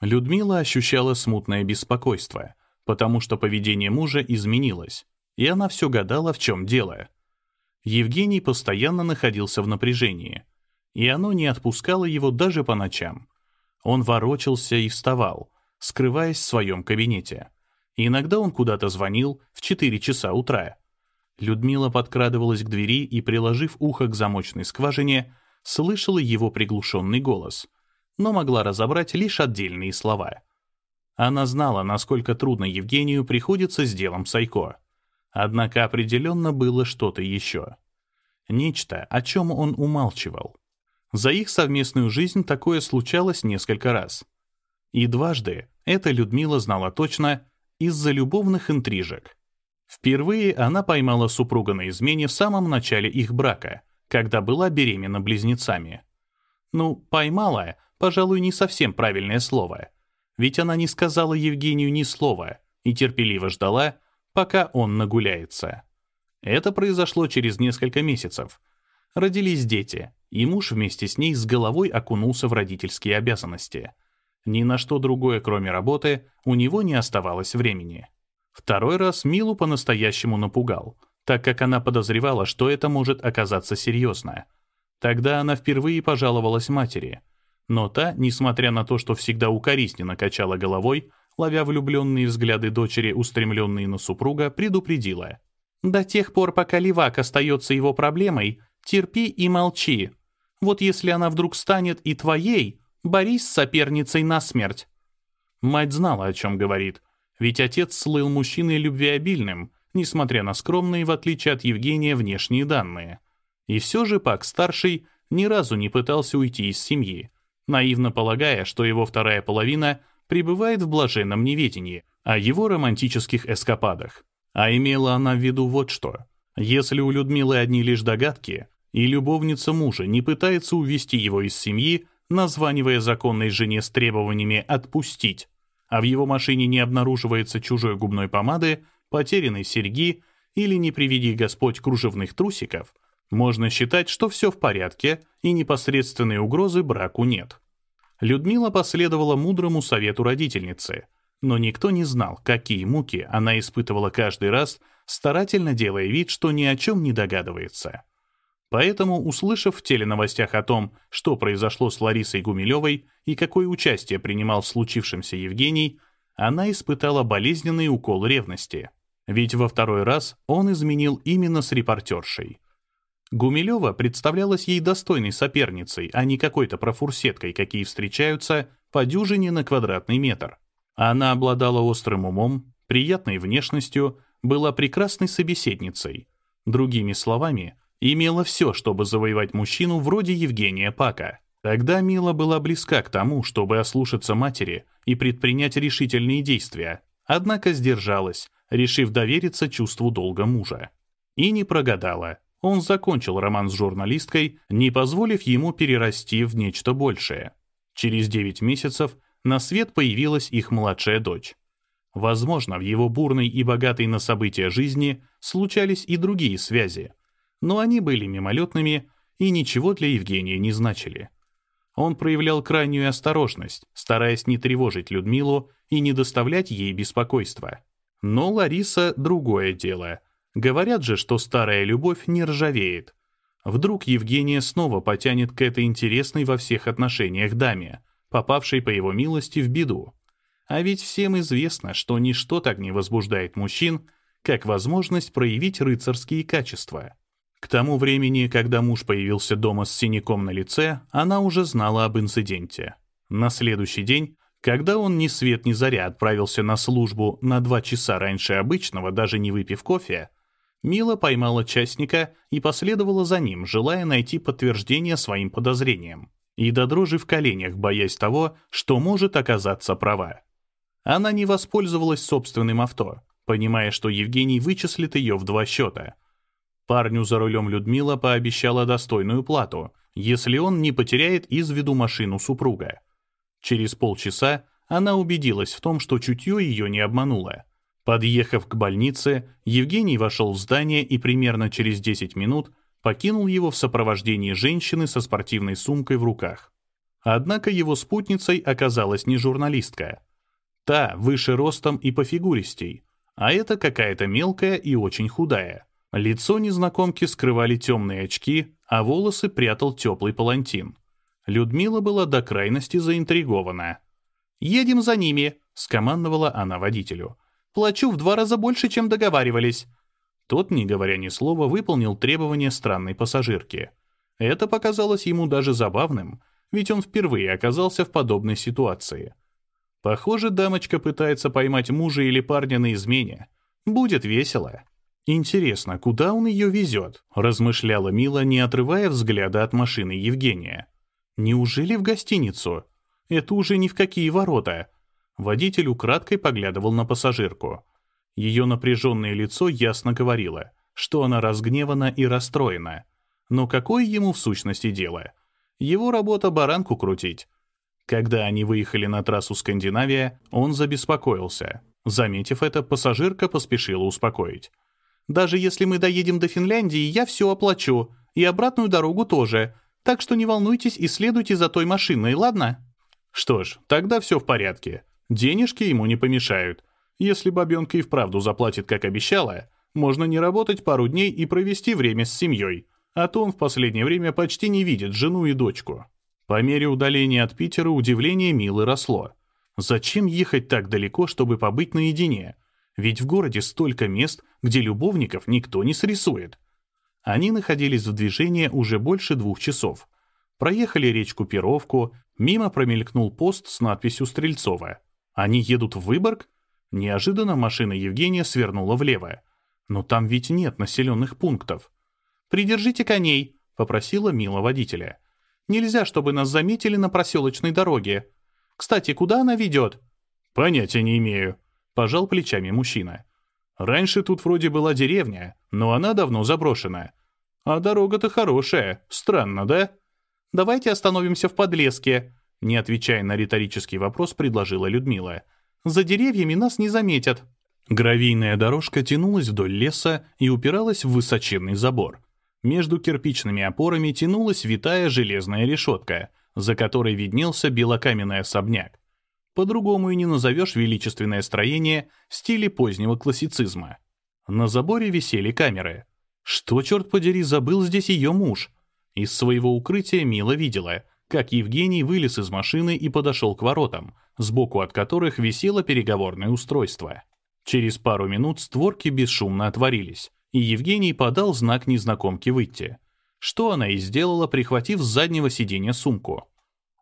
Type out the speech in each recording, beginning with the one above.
Людмила ощущала смутное беспокойство, потому что поведение мужа изменилось, и она все гадала, в чем дело. Евгений постоянно находился в напряжении, и оно не отпускало его даже по ночам. Он ворочался и вставал, скрываясь в своем кабинете. иногда он куда-то звонил в 4 часа утра. Людмила подкрадывалась к двери и, приложив ухо к замочной скважине, слышала его приглушенный голос, но могла разобрать лишь отдельные слова. Она знала, насколько трудно Евгению приходится с делом Сайко. Однако определенно было что-то еще. Нечто, о чем он умалчивал. За их совместную жизнь такое случалось несколько раз. И дважды, это Людмила знала точно, из-за любовных интрижек. Впервые она поймала супруга на измене в самом начале их брака, когда была беременна близнецами. Ну, поймала, пожалуй, не совсем правильное слово. Ведь она не сказала Евгению ни слова и терпеливо ждала, пока он нагуляется. Это произошло через несколько месяцев. Родились дети, и муж вместе с ней с головой окунулся в родительские обязанности. Ни на что другое, кроме работы, у него не оставалось времени. Второй раз Милу по-настоящему напугал, так как она подозревала, что это может оказаться серьезно. Тогда она впервые пожаловалась матери. Но та, несмотря на то, что всегда укоризненно качала головой, ловя влюбленные взгляды дочери, устремленные на супруга, предупредила. «До тех пор, пока левак остается его проблемой, терпи и молчи. Вот если она вдруг станет и твоей, борись с соперницей насмерть». Мать знала, о чем говорит, ведь отец слыл мужчиной любвеобильным, несмотря на скромные, в отличие от Евгения, внешние данные. И все же Пак-старший ни разу не пытался уйти из семьи, наивно полагая, что его вторая половина пребывает в блаженном неведении о его романтических эскападах. А имела она в виду вот что. Если у Людмилы одни лишь догадки, и любовница мужа не пытается увести его из семьи, названивая законной жене с требованиями «отпустить», а в его машине не обнаруживается чужой губной помады, потерянной серьги или, не приведи Господь, кружевных трусиков, можно считать, что все в порядке и непосредственной угрозы браку нет. Людмила последовала мудрому совету родительницы, но никто не знал, какие муки она испытывала каждый раз, старательно делая вид, что ни о чем не догадывается. Поэтому, услышав в теленовостях о том, что произошло с Ларисой Гумилевой и какое участие принимал в случившемся Евгений, она испытала болезненный укол ревности. Ведь во второй раз он изменил именно с репортершей — Гумилева представлялась ей достойной соперницей, а не какой-то профурсеткой, какие встречаются по дюжине на квадратный метр. Она обладала острым умом, приятной внешностью, была прекрасной собеседницей. Другими словами, имела все, чтобы завоевать мужчину вроде Евгения Пака. Тогда Мила была близка к тому, чтобы ослушаться матери и предпринять решительные действия, однако сдержалась, решив довериться чувству долга мужа. И не прогадала он закончил роман с журналисткой, не позволив ему перерасти в нечто большее. Через 9 месяцев на свет появилась их младшая дочь. Возможно, в его бурной и богатой на события жизни случались и другие связи, но они были мимолетными и ничего для Евгения не значили. Он проявлял крайнюю осторожность, стараясь не тревожить Людмилу и не доставлять ей беспокойства. Но Лариса — другое дело — Говорят же, что старая любовь не ржавеет. Вдруг Евгения снова потянет к этой интересной во всех отношениях даме, попавшей по его милости в беду. А ведь всем известно, что ничто так не возбуждает мужчин, как возможность проявить рыцарские качества. К тому времени, когда муж появился дома с синяком на лице, она уже знала об инциденте. На следующий день, когда он ни свет ни заря отправился на службу на два часа раньше обычного, даже не выпив кофе, Мила поймала частника и последовала за ним, желая найти подтверждение своим подозрениям. И до дрожи в коленях, боясь того, что может оказаться права. Она не воспользовалась собственным авто, понимая, что Евгений вычислит ее в два счета. Парню за рулем Людмила пообещала достойную плату, если он не потеряет из виду машину супруга. Через полчаса она убедилась в том, что чутье ее не обмануло. Подъехав к больнице, Евгений вошел в здание и примерно через 10 минут покинул его в сопровождении женщины со спортивной сумкой в руках. Однако его спутницей оказалась не журналистка. Та выше ростом и по фигуристей, а это какая-то мелкая и очень худая. Лицо незнакомки скрывали темные очки, а волосы прятал теплый палантин. Людмила была до крайности заинтригована. «Едем за ними», — скомандовала она водителю. «Плачу в два раза больше, чем договаривались». Тот, не говоря ни слова, выполнил требования странной пассажирки. Это показалось ему даже забавным, ведь он впервые оказался в подобной ситуации. Похоже, дамочка пытается поймать мужа или парня на измене. Будет весело. «Интересно, куда он ее везет?» — размышляла Мила, не отрывая взгляда от машины Евгения. «Неужели в гостиницу? Это уже ни в какие ворота». Водитель украдкой поглядывал на пассажирку. Ее напряженное лицо ясно говорило, что она разгневана и расстроена. Но какое ему в сущности дело? Его работа баранку крутить. Когда они выехали на трассу Скандинавия, он забеспокоился. Заметив это, пассажирка поспешила успокоить. «Даже если мы доедем до Финляндии, я все оплачу. И обратную дорогу тоже. Так что не волнуйтесь и следуйте за той машиной, ладно?» Что ж, тогда все в порядке. Денежки ему не помешают. Если бабенка и вправду заплатит, как обещала, можно не работать пару дней и провести время с семьей. А то он в последнее время почти не видит жену и дочку. По мере удаления от Питера удивление Милы росло. Зачем ехать так далеко, чтобы побыть наедине? Ведь в городе столько мест, где любовников никто не срисует. Они находились в движении уже больше двух часов. Проехали речку Перовку, мимо промелькнул пост с надписью «Стрельцова». Они едут в Выборг? Неожиданно машина Евгения свернула влево. Но там ведь нет населенных пунктов. «Придержите коней», — попросила Мила водителя. «Нельзя, чтобы нас заметили на проселочной дороге. Кстати, куда она ведет?» «Понятия не имею», — пожал плечами мужчина. «Раньше тут вроде была деревня, но она давно заброшена. А дорога-то хорошая, странно, да?» «Давайте остановимся в подлеске», — не отвечая на риторический вопрос, предложила Людмила. «За деревьями нас не заметят». Гравийная дорожка тянулась вдоль леса и упиралась в высоченный забор. Между кирпичными опорами тянулась витая железная решетка, за которой виднелся белокаменный особняк. По-другому и не назовешь величественное строение в стиле позднего классицизма. На заборе висели камеры. Что, черт подери, забыл здесь ее муж? Из своего укрытия Мила видела, как Евгений вылез из машины и подошел к воротам, сбоку от которых висело переговорное устройство. Через пару минут створки бесшумно отворились, и Евгений подал знак незнакомке выйти. Что она и сделала, прихватив с заднего сиденья сумку.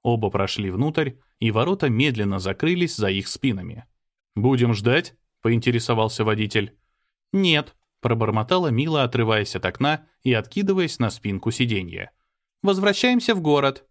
Оба прошли внутрь, и ворота медленно закрылись за их спинами. «Будем ждать?» — поинтересовался водитель. «Нет», — пробормотала Мила, отрываясь от окна и откидываясь на спинку сиденья. «Возвращаемся в город».